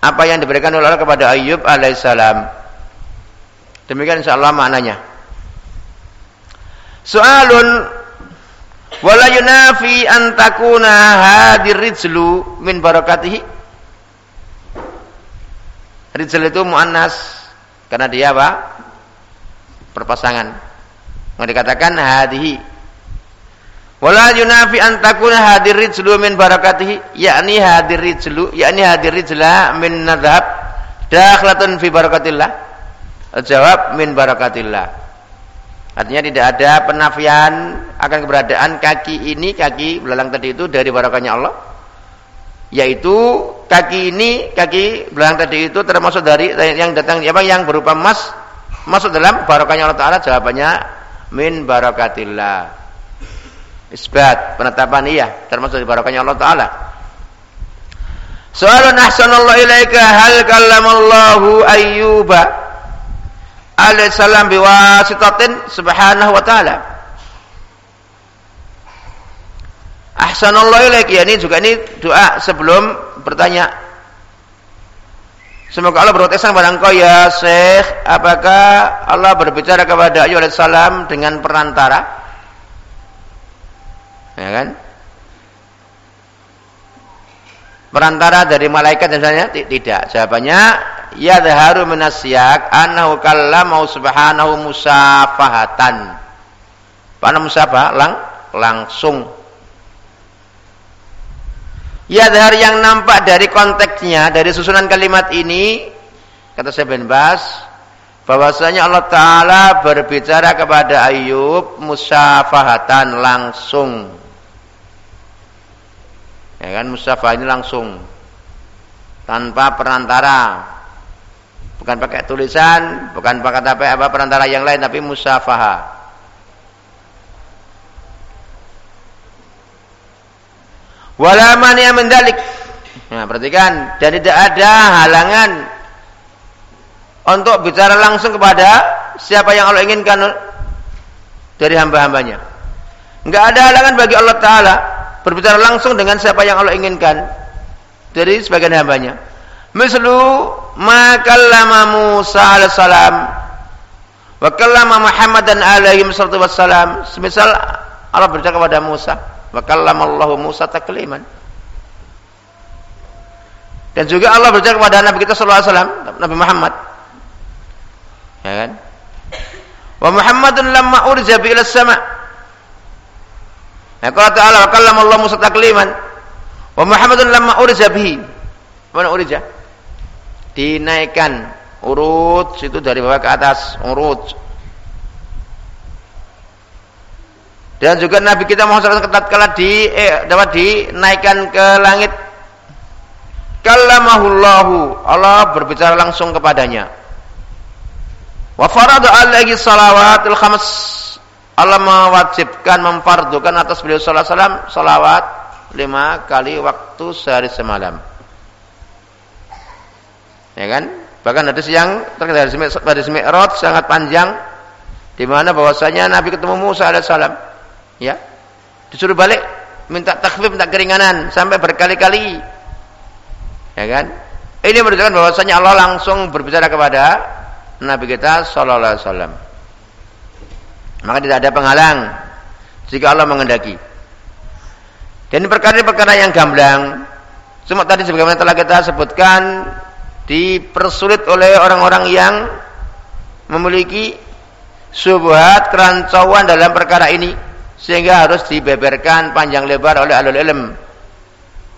apa yang diberikan oleh Allah kepada Ayub alaihissalam. Demikian insyaallah maknanya. Soalun wala yunafi an min barakatihi. Rijl itu muannas karena dia apa? Perpasangan. Mau dikatakan hadihi. Wala yunafi an takuna hadir rijlu min barakatihi, yakni hadir rijlu, yakni hadir rijla min nadhab dakhlatun fi barakatillah. Jawab min barakatillah. Artinya tidak ada penafian akan keberadaan kaki ini, kaki belalang tadi itu dari barakahnya Allah. Yaitu kaki ini, kaki belalang tadi itu termasuk dari yang datang apa yang berupa emas masuk dalam barakahnya Allah Taala. Jawabannya min barakatillah. Isbat penetapan iya termasuk dari barakahnya Allah Taala. Soalun ahsanallahu ilaika hal kallamallahu ayyuba alaihissalam biwasitatin subhanahu wa ta'ala Ahsanallahu ilaik ya ini juga ini doa sebelum bertanya. Semoga Allah berbuat ihsan kepada engkau ya Syekh. Apakah Allah berbicara kepada Ayub salam dengan perantara? Ya kan? Perantara dari malaikat misalnya tidak. Jawabannya ya dhaharu minasyak annahu kallama subhanahu musafahatan. Mana musafah? Lang langsung Yadhar yang nampak dari konteksnya, dari susunan kalimat ini, kata saya bin Bas, bahwasanya Allah Ta'ala berbicara kepada Ayub musafahatan langsung. Ya kan, musafah ini langsung. Tanpa perantara. Bukan pakai tulisan, bukan pakai apa, apa perantara yang lain, tapi musafahah. Wala yang mendalik. Nah, perhatikan dan tidak ada halangan untuk bicara langsung kepada siapa yang Allah inginkan dari hamba-hambanya. Enggak ada halangan bagi Allah taala berbicara langsung dengan siapa yang Allah inginkan dari sebagian hambanya. Mislu makallama Musa alaihissalam wa kallama Muhammadan alaihi wassalam. Semisal Allah berbicara kepada Musa Wa kallamallahu Musa takliman. Dan juga Allah berbicara kepada Nabi kita sallallahu alaihi wasallam, Nabi Muhammad. Ya kan? Wa Muhammadun lamma urja bi ila sama. Ya qala ta'ala wa kallamallahu Musa takliman. Wa Muhammadun lamma urja bihi. Mana urja? Dinaikkan urut situ dari bawah ke atas, urut Dan juga Nabi kita Muhammad SAW tatkala di eh, dapat dinaikkan ke langit. Kallamahullahu Allah berbicara langsung kepadanya. Wa farada alaihi salawatul khams. Allah mewajibkan memfardukan atas beliau sallallahu alaihi wasallam salawat lima kali waktu sehari semalam. Ya kan? Bahkan hadis yang terkait dari Mi'raj sangat panjang di mana bahwasanya Nabi ketemu Musa alaihissalam ya. Disuruh balik minta takfif minta keringanan sampai berkali-kali. Ya kan? Ini menunjukkan bahwasanya Allah langsung berbicara kepada Nabi kita sallallahu alaihi wasallam. Maka tidak ada penghalang jika Allah mengendaki. Dan perkara-perkara yang gamblang cuma tadi sebagaimana telah kita sebutkan dipersulit oleh orang-orang yang memiliki subhat kerancauan dalam perkara ini sehingga harus dibeberkan panjang lebar oleh alul ilm.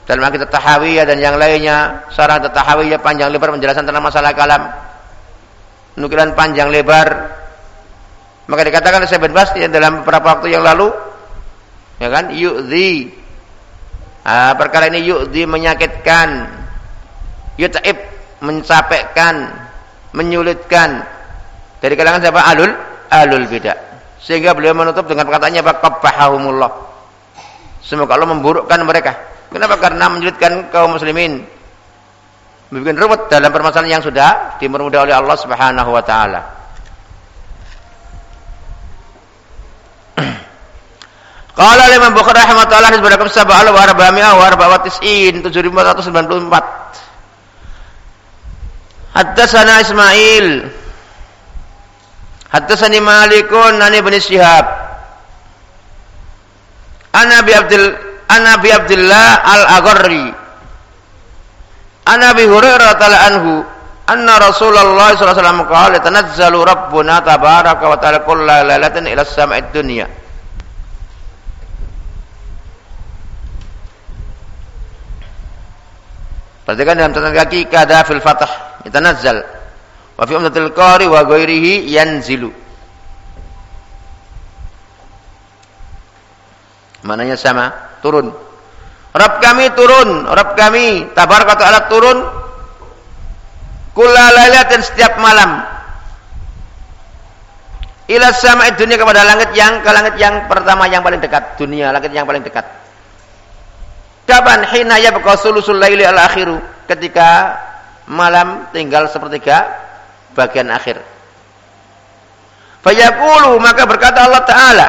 Dalam akidah tahawiyah dan yang lainnya. Sarah tahawiyah panjang lebar penjelasan tentang masalah kalam. Nukilan panjang lebar. Maka dikatakan saya bebas dalam beberapa waktu yang lalu ya kan yu'dhi. Nah, perkara ini yu'dhi menyakitkan yut'ib mencapekkan menyulitkan. Dari kalangan siapa? Alul alul bidah sehingga beliau menutup dengan perkataannya qabbahahumullah. Semoga Allah memburukkan mereka. Kenapa? Karena menyulitkan kaum muslimin. Membuat ruwet dalam permasalahan yang sudah dipermudah oleh Allah Subhanahu wa taala. Qala Imam Bukhari rahimahullah di barakum sab'al wa arba'mi'a wa arba'atis'in 7494. Haddatsana Ismail Haddatsani Malikun an Ibnu Syihab. Ana bi Abdul Ana bi Abdullah Al-Agharri. Ana bi Hurairah radhiyallahu anhu anna Rasulullah sallallahu alaihi wasallam qala tanazzalu rabbuna tabaraka wa ta'ala kullu lailatin ila sama'id dunya. Perhatikan dalam catatan kaki kada fil fathah yatanazzal Wa fi umdatil qari wa ghairihi yanzilu. Mananya sama, turun. Rabb kami turun, Rabb kami tabaraka ta'ala turun dan setiap malam ila sama dunia kepada langit yang ke langit yang pertama yang paling dekat dunia langit yang paling dekat kapan hina ya sulusul laili al akhiru ketika malam tinggal sepertiga bagian akhir. Fayaqulu maka berkata Allah taala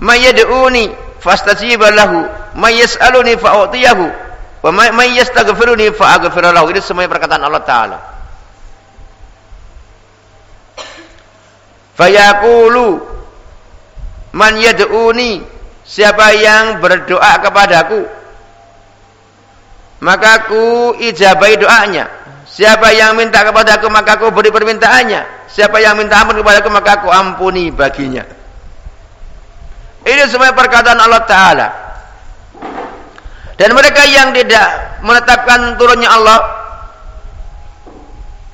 may yad'uni fastajiba lahu may yas'aluni fa'utiyahu wa may yastaghfiruni fa'aghfir lahu ini semua perkataan Allah taala. Fayaqulu man yad'uni siapa yang berdoa kepadaku maka aku ijabai doanya siapa yang minta kepadaku maka aku beri permintaannya siapa yang minta ampun kepadaku maka aku ampuni baginya ini semua perkataan Allah taala dan mereka yang tidak menetapkan turunnya Allah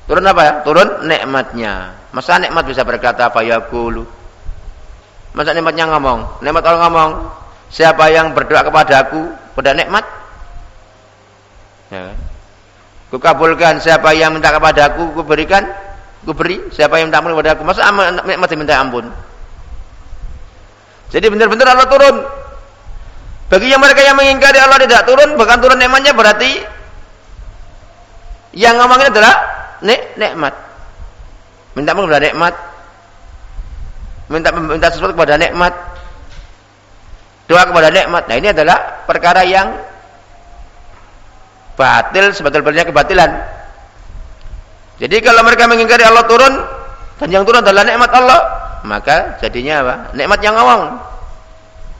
turun apa ya? Turun nikmatnya. Masa nikmat bisa berkata fayaqulu? Masa nikmatnya ngomong? Nikmat Allah ngomong, siapa yang berdoa kepada aku pada nikmat? Ya. Kukabulkan siapa yang minta kepada aku, kuberikan, kuberi. Siapa yang minta ampun kepada aku, masa nikmat diminta ampun? Jadi benar-benar Allah turun bagi yang mereka yang mengingkari Allah tidak turun, bahkan turun nikmatnya berarti yang ngomongnya adalah nik nikmat. Minta kepada nikmat. Minta minta sesuatu kepada nikmat. Doa kepada nikmat. Nah, ini adalah perkara yang batil sebetul-betulnya kebatilan. Jadi kalau mereka mengingkari Allah turun dan yang turun adalah nikmat Allah, maka jadinya apa? Nikmat yang ngomong.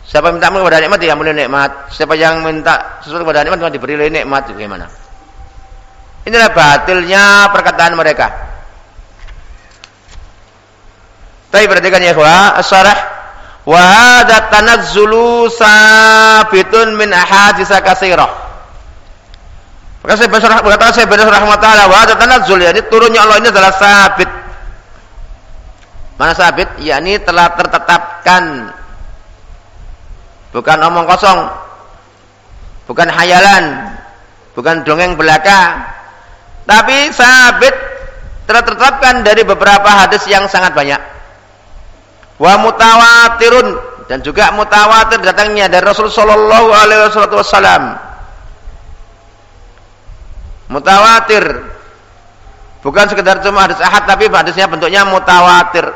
Siapa minta kepada nikmat diampuni nikmat. Siapa yang minta sesuatu kepada nikmat cuma diberi nikmat bagaimana? Inilah batilnya perkataan mereka. Tapi perhatikan ya ikhwah, as-sarah wa hadza tanazzulu sabitun min ahadits katsirah. Maka saya bersyarah berkata saya bersyarah rahmat taala wa tanazzul jadi turunnya Allah ini adalah sabit. Mana sabit? yakni telah tertetapkan bukan omong kosong, bukan hayalan, bukan dongeng belaka, tapi sabit tertetapkan dari beberapa hadis yang sangat banyak. Wa mutawatirun dan juga mutawatir datangnya dari Rasul sallallahu alaihi wasallam. Mutawatir bukan sekedar cuma hadis ahad tapi hadisnya bentuknya mutawatir.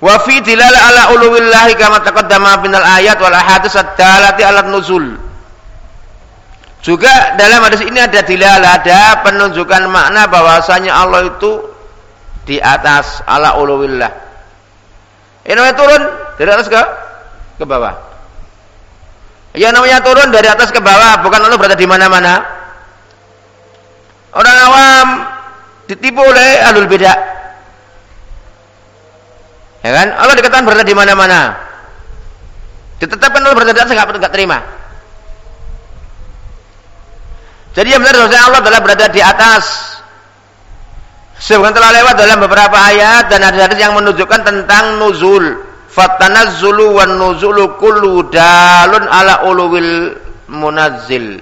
Wa fi dilala ala uluwillahi kama taqaddama binal ayat wal ahadits ad-dalati ala nuzul. Juga dalam hadis ini ada dilala, ada penunjukan makna bahwasanya Allah itu di atas ala uluwillah. Ini turun dari atas ke ke bawah. Yang namanya turun dari atas ke bawah, bukan Allah berada di mana-mana. Orang awam ditipu oleh alul beda. Ya kan? Allah dikatakan berada di mana-mana. Ditetapkan Allah berada di atas enggak enggak terima. Jadi yang benar bahwa Allah adalah berada di atas. Sebagaimana telah lewat dalam beberapa ayat dan ada hadis yang menunjukkan tentang nuzul. Fatanazzulu wan nuzulu kullu dalun ala uluwil munazzil.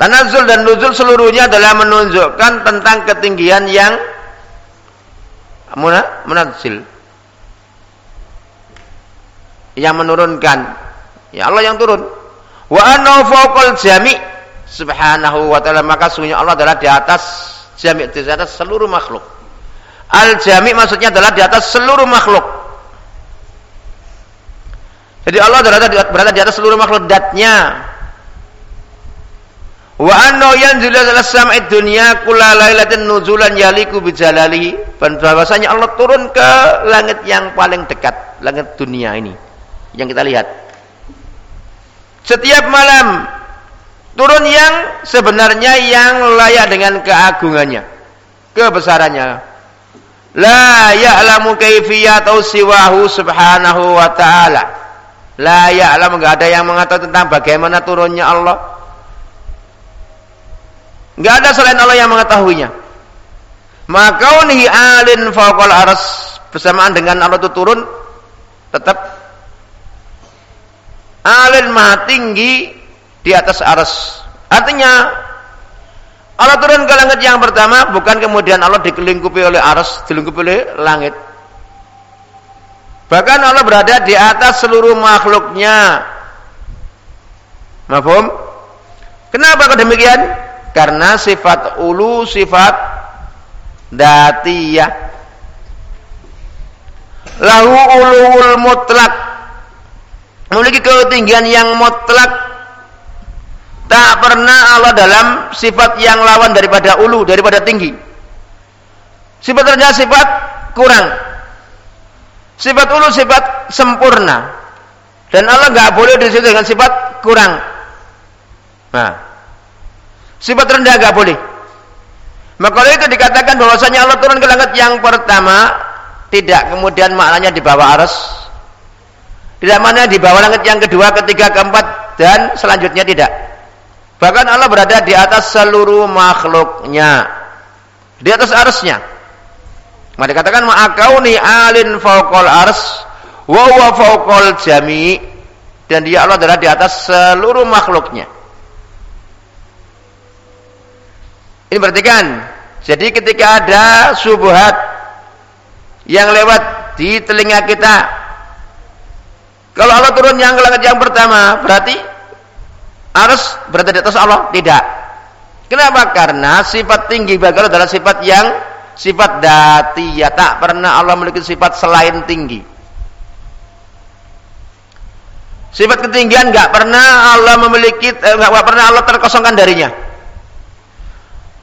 Tanazul dan nuzul seluruhnya adalah menunjukkan tentang ketinggian yang munazil. Yang menurunkan. Ya Allah yang turun. Wa annahu fawqal jami' subhanahu wa ta'ala maka sungguhnya Allah adalah di atas jami' di atas seluruh makhluk. Al jami' maksudnya adalah di atas seluruh makhluk. Jadi Allah berada di, berada di atas seluruh makhluk datnya, Wa anna yanzilu ila sam'i dunya kulla lailatin nuzulan yaliku bijalali. Bahwasanya Allah turun ke langit yang paling dekat, langit dunia ini yang kita lihat. Setiap malam turun yang sebenarnya yang layak dengan keagungannya, kebesarannya. La ya'lamu kaifiyatu siwahu subhanahu wa ta'ala. La ya'lamu enggak ada yang mengatakan tentang bagaimana turunnya Allah Enggak ada selain Allah yang mengetahuinya. Maka unihi alin faqal aras bersamaan dengan Allah itu turun tetap alin maha tinggi di atas aras. Artinya Allah turun ke langit yang pertama bukan kemudian Allah dikelingkupi oleh aras, dilingkupi oleh langit. Bahkan Allah berada di atas seluruh makhluknya. Mafhum? Kenapa kok demikian? karena sifat ulu sifat datiyah lahu ulul mutlak memiliki ketinggian yang mutlak tak pernah Allah dalam sifat yang lawan daripada ulu daripada tinggi sifat rendah sifat kurang sifat ulu sifat sempurna dan Allah nggak boleh di situ dengan sifat kurang nah Sifat rendah gak boleh. Maka oleh itu dikatakan bahwasanya Allah turun ke langit yang pertama tidak kemudian maknanya di bawah aras. Tidak mana di bawah langit yang kedua, ketiga, keempat dan selanjutnya tidak. Bahkan Allah berada di atas seluruh makhluknya. Di atas arasnya. Maka dikatakan ma'akauni alin fauqal ars wa huwa fauqal jami dan dia Allah berada di atas seluruh makhluknya. Ini perhatikan. Jadi ketika ada subuhat yang lewat di telinga kita, kalau Allah turun yang ke langit yang pertama, berarti harus berada di atas Allah? Tidak. Kenapa? Karena sifat tinggi bagi Allah adalah sifat yang sifat dati ya tak pernah Allah memiliki sifat selain tinggi. Sifat ketinggian nggak pernah Allah memiliki eh, nggak eh, pernah Allah terkosongkan darinya.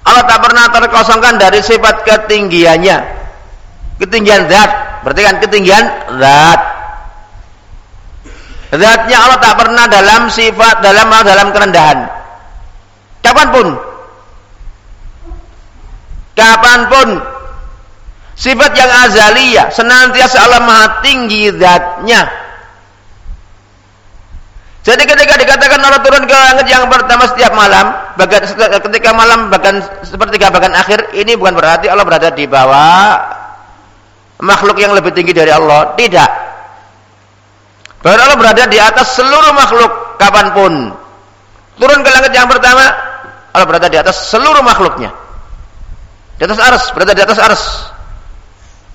Allah tak pernah terkosongkan dari sifat ketinggiannya. Ketinggian zat, berarti kan ketinggian zat. Zatnya Allah tak pernah dalam sifat dalam dalam kerendahan. Kapan pun, kapan pun sifat yang azaliyah senantiasa Allah maha tinggi zatnya jadi ketika dikatakan Allah turun ke langit yang pertama setiap malam, bagian, ketika malam bahkan sepertiga bagian akhir, ini bukan berarti Allah berada di bawah makhluk yang lebih tinggi dari Allah. Tidak. Bahkan Allah berada di atas seluruh makhluk kapan pun. Turun ke langit yang pertama, Allah berada di atas seluruh makhluknya. Di atas ars, berada di atas ars.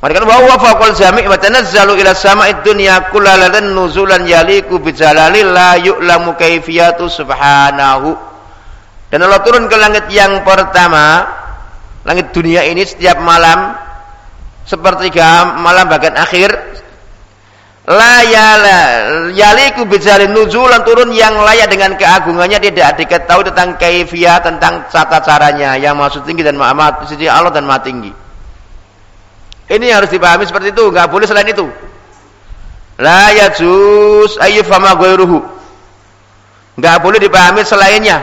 Mereka wa huwa fawqal jami' wa tanazzalu ila sama'id dunya kullaladan nuzulan yaliku bi jalali la yu'lamu kaifiyatu subhanahu. Dan Allah turun ke langit yang pertama, langit dunia ini setiap malam sepertiga malam bagian akhir la yala yaliku nuzulan turun yang layak dengan keagungannya tidak diketahui tentang kaifiyah tentang tata caranya yang maksud tinggi dan maha sisi Allah dan maha tinggi ini harus dipahami seperti itu, nggak boleh selain itu. La yajuz ayyufama ghairuhu. Nggak boleh dipahami selainnya.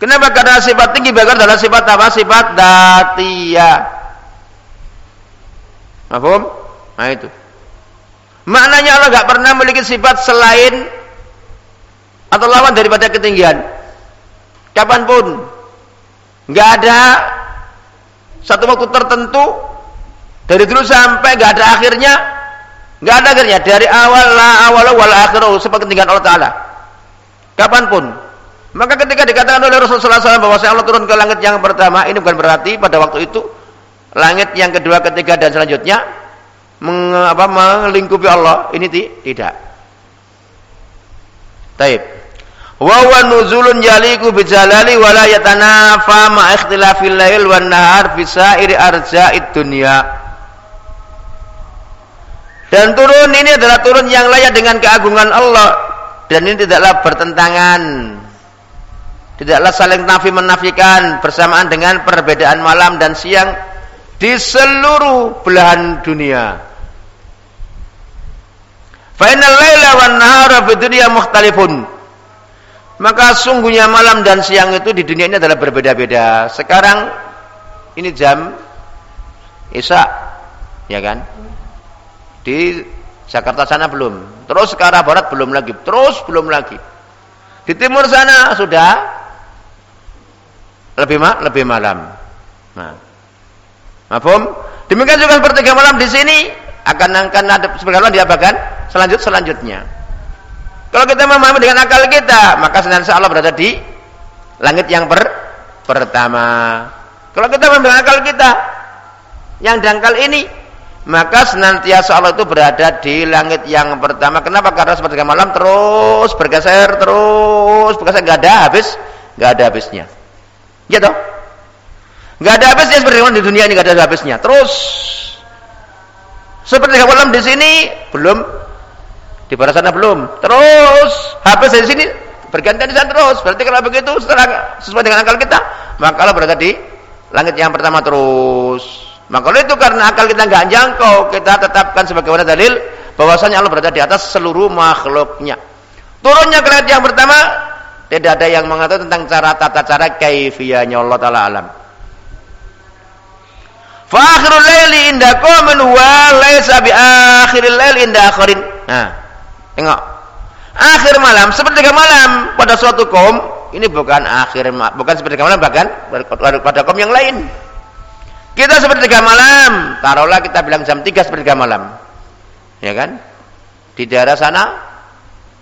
Kenapa? Karena sifat tinggi bagian adalah sifat apa? Sifat datia. Mahfum? Nah itu. Maknanya Allah nggak pernah memiliki sifat selain atau lawan daripada ketinggian. Kapan pun. Nggak ada satu waktu tertentu dari dulu sampai nggak ada akhirnya, nggak ada akhirnya. Dari awal la awal wal akhir seperti ketinggian Allah Taala. Kapan pun. Maka ketika dikatakan oleh Rasulullah SAW bahwa Allah turun ke langit yang pertama, ini bukan berarti pada waktu itu langit yang kedua, ketiga dan selanjutnya meng, apa, melingkupi Allah. Ini tidak. Taib. Wa huwa nuzulun yaliku bijalali wa la yatanafa ma ikhtilafil lail wan nahar fi sa'iri arja'id dunya. Dan turun ini adalah turun yang layak dengan keagungan Allah dan ini tidaklah bertentangan. Tidaklah saling nafi menafikan bersamaan dengan perbedaan malam dan siang di seluruh belahan dunia. Fa innal laila wan nahara fi dunya mukhtalifun. Maka sungguhnya malam dan siang itu di dunia ini adalah berbeda-beda. Sekarang ini jam Isya, ya kan? Di Jakarta sana belum. Terus ke arah barat belum lagi. Terus belum lagi. Di timur sana sudah lebih ma lebih malam. Nah. Mafhum? Demikian juga sepertiga malam di sini akan akan ada sebagaimana diabakan selanjut selanjutnya. Kalau kita memahami dengan akal kita, maka senantiasa Allah berada di langit yang per pertama. Kalau kita memahami akal kita yang dangkal ini, maka senantiasa Allah itu berada di langit yang pertama. Kenapa? Karena seperti malam terus bergeser, terus bergeser, nggak ada habis, nggak ada habisnya. Ya toh? Enggak ada habisnya seperti di dunia ini enggak ada habisnya. Terus seperti malam di sini belum di barat sana belum. Terus habis di sini berganti di sana terus. Berarti kalau begitu setelah sesuai dengan akal kita, maka kalau berada di langit yang pertama terus. Maka itu karena akal kita enggak jangkau, kita tetapkan sebagaimana dalil bahwasanya Allah berada di atas seluruh makhluknya. Turunnya ke langit yang pertama tidak ada yang mengatur tentang cara tata cara kaifiyahnya Allah taala alam. Fa akhirul laili inda qaumin wa laisa bi akhiril laili inda akharin. Nah, tengok. Akhir malam seperti malam pada suatu kaum ini bukan akhir bukan seperti malam bahkan pada kaum yang lain. Kita seperti malam, taruhlah kita bilang jam 3 seperti malam. Ya kan? Di daerah sana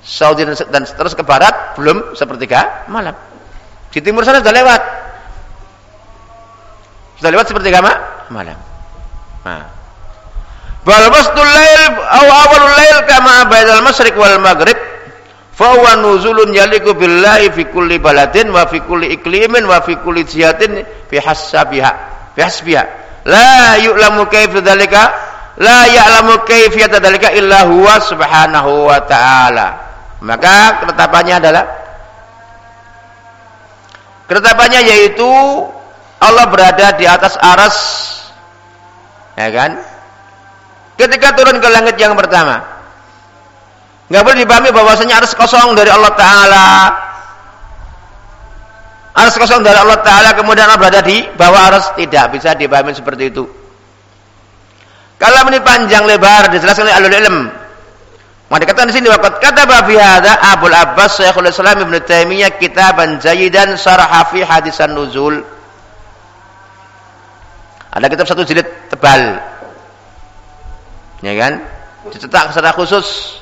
Saudi dan terus ke barat belum sepertiga malam. Di timur sana sudah lewat. Sudah lewat sepertiga ma malam. Nah. Bal wasdul lail aw awalul lail kama bainal masyriq wal maghrib. Fa huwa nuzulun yaliku billahi fi kulli baladin wa fi kulli iklimin wa fi kulli jihatin fi hasabiha fi hasbiha. La yu'lamu kayfa dzalika la ya'lamu kayfiyata dzalika illa huwa subhanahu wa ta'ala. Maka ketetapannya adalah ketetapannya yaitu Allah berada di atas aras. Ya kan ketika turun ke langit yang pertama. Nggak boleh dipahami bahwasanya aras kosong dari Allah Ta'ala. Aras kosong dari Allah Ta'ala kemudian Allah berada di bawah aras? Tidak bisa dipahami seperti itu. Kalau ini panjang lebar dijelaskan oleh alul ilm. Maka dikatakan di sini waqad kataba fi hadza Abu Abbas Syekhul Islam Ibnu Taimiyah kitaban jayidan syarah fi hadisan nuzul. Ada kitab satu jilid tebal. Ya kan? Dicetak secara khusus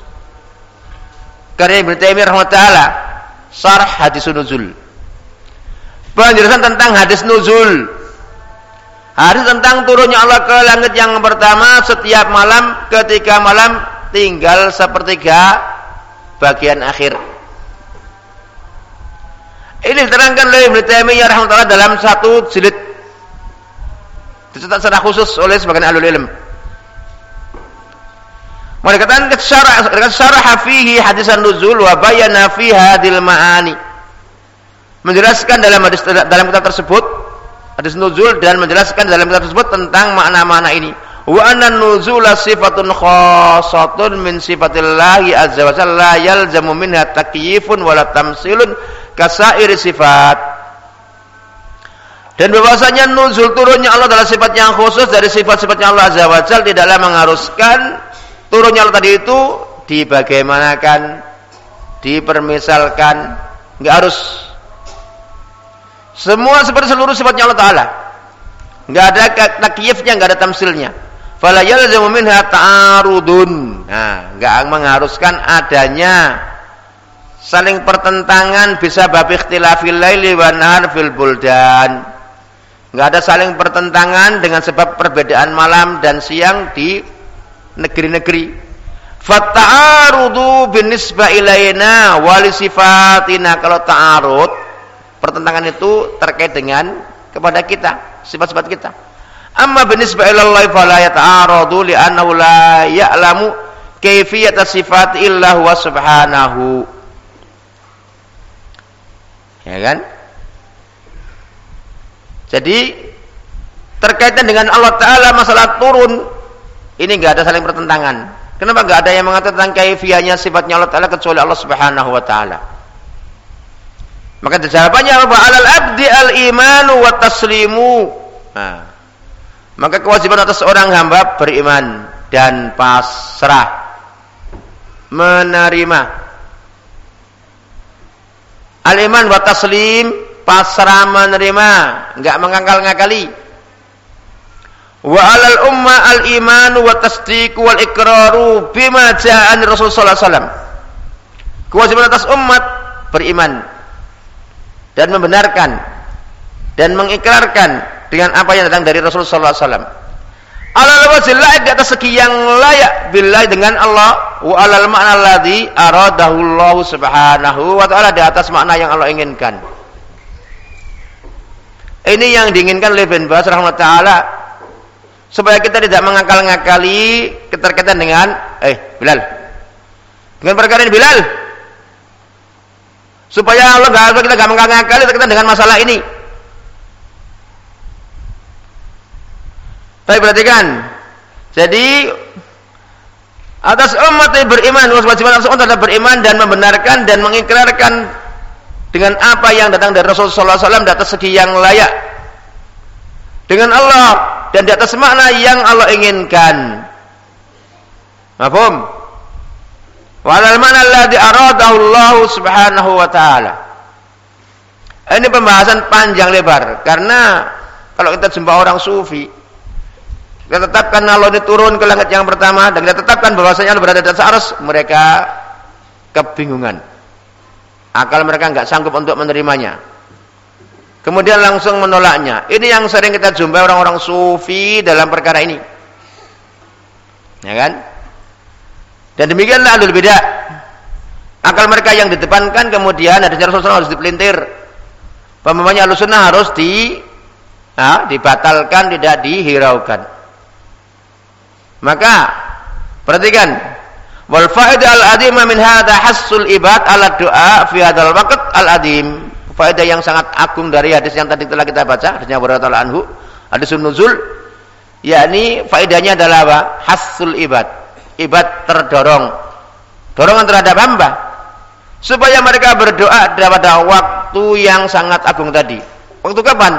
karya Ibnu Taimiyah rahimahutaala syarah hadis nuzul. Penjelasan tentang hadis nuzul. Hadis tentang turunnya Allah ke langit yang pertama setiap malam ketika malam tinggal sepertiga bagian akhir. Ini diterangkan oleh Ibnu Taimiyah rahimahullah dalam satu jilid dicetak secara khusus oleh sebagian ahli ilmu. Mereka katakan syarah fihi hadisan nuzul wa bayana fi hadil ma'ani. Menjelaskan dalam hadis dalam kitab tersebut hadis nuzul dan menjelaskan dalam kitab tersebut tentang makna-makna ini wa anna nuzula sifatun khassatun min sifatillahi azza wa jalla yalzamu minha takyifun wala tamsilun kasairi sifat dan bahwasanya nuzul turunnya Allah adalah sifat yang khusus dari sifat-sifatnya Allah azza wa jalla tidaklah mengharuskan turunnya Allah tadi itu dibagaimanakan dipermisalkan enggak harus semua seperti seluruh sifatnya Allah taala enggak ada takyifnya enggak ada tamsilnya fala yalzamu minha ta'arudun. Nah, enggak mengharuskan adanya saling pertentangan bisa bab ikhtilafil laili wan nahar fil buldan. Enggak ada saling pertentangan dengan sebab perbedaan malam dan siang di negeri-negeri. Fatta'arudu binisba ilaina wali sifatina. Kalau ta'arud, pertentangan itu terkait dengan kepada kita, sifat-sifat kita. Amma binisbah ila Allah fala yata'aradu li'annahu la ya'lamu kaifiyata sifat illa subhanahu. Ya kan? Jadi terkaitan dengan Allah Ta'ala masalah turun ini enggak ada saling pertentangan. Kenapa enggak ada yang mengatakan tentang kaifiyahnya sifatnya Allah Ta'ala kecuali Allah Subhanahu wa taala? Maka jawabannya apa? Alal abdi al imanu wa taslimu. Nah, maka kewajiban atas seorang hamba beriman dan pasrah menerima al-iman wa taslim pasrah menerima enggak mengangkal-ngakali wa alal umma al-iman wa tasdiq wal iqraru bima ja'an Rasul sallallahu alaihi wasallam kewajiban atas umat beriman dan membenarkan dan mengikrarkan dengan apa yang datang dari Rasulullah sallallahu alaihi wasallam. Alal wajhil laik di atas segi yang layak billahi dengan Allah wa alal makna alladhi aradahu Allah subhanahu wa ta'ala di atas makna yang Allah inginkan. Ini yang diinginkan oleh bin Bas rahmat taala supaya kita tidak mengakal-ngakali keterkaitan dengan eh Bilal. Dengan perkara ini Bilal. Supaya Allah enggak kita enggak mengakal-ngakali terkaitan dengan masalah ini. Tapi perhatikan. Jadi atas umat yang beriman, umat adalah beriman dan membenarkan dan mengikrarkan dengan apa yang datang dari Rasulullah SAW di atas segi yang layak dengan Allah dan di atas makna yang Allah inginkan. Mafhum? Walal mana alladhi aradahu Allah Subhanahu wa taala. Ini pembahasan panjang lebar karena kalau kita jumpa orang sufi kita tetapkan Allah ini turun ke langit yang pertama dan kita tetapkan bahwasanya Allah berada di atas aras, mereka kebingungan. Akal mereka enggak sanggup untuk menerimanya. Kemudian langsung menolaknya. Ini yang sering kita jumpai orang-orang sufi dalam perkara ini. Ya kan? Dan demikianlah alul beda. Akal mereka yang didepankan kemudian ada Rasulullah harus dipelintir. Pemamanya sunnah harus di nah, dibatalkan, tidak dihiraukan. Maka perhatikan wal faedah al adimah min hadza hassul ibad ala doa fi hadzal waqt al adim. Faedah yang sangat agung dari hadis yang tadi telah kita baca, hadisnya Hurairah anhu, hadis nuzul yakni faedahnya adalah apa? Hassul ibad. Ibad terdorong. Dorongan terhadap hamba supaya mereka berdoa pada waktu yang sangat agung tadi. Waktu kapan?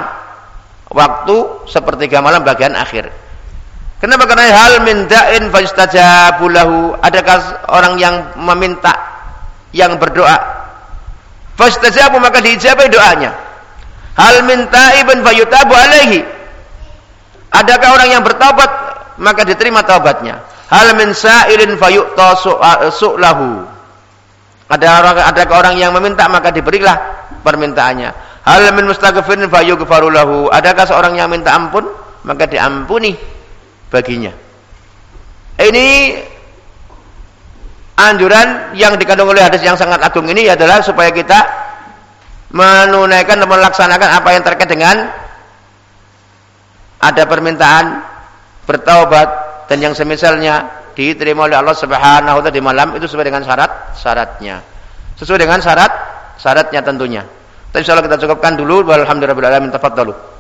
Waktu sepertiga malam bagian akhir. Kenapa? Karena hal min da'in fastajabu lahu. Adakah orang yang meminta yang berdoa fastajabu maka diijabai doanya. Hal min ta'ibin fayutabu alaihi. Adakah orang yang bertobat maka diterima taubatnya. Hal min sa'ilin fayu'ta su'lahu. Ada orang adakah orang yang meminta maka diberilah permintaannya. Hal min mustaghfirin fayughfaru lahu. Adakah seorang yang minta ampun maka diampuni baginya. Ini anjuran yang dikandung oleh hadis yang sangat agung ini adalah supaya kita menunaikan dan melaksanakan apa yang terkait dengan ada permintaan bertaubat dan yang semisalnya diterima oleh Allah Subhanahu wa taala di malam itu sesuai dengan syarat-syaratnya. Sesuai dengan syarat syaratnya tentunya. Tapi insyaallah kita cukupkan dulu walhamdulillahirabbil alamin tafadhalu.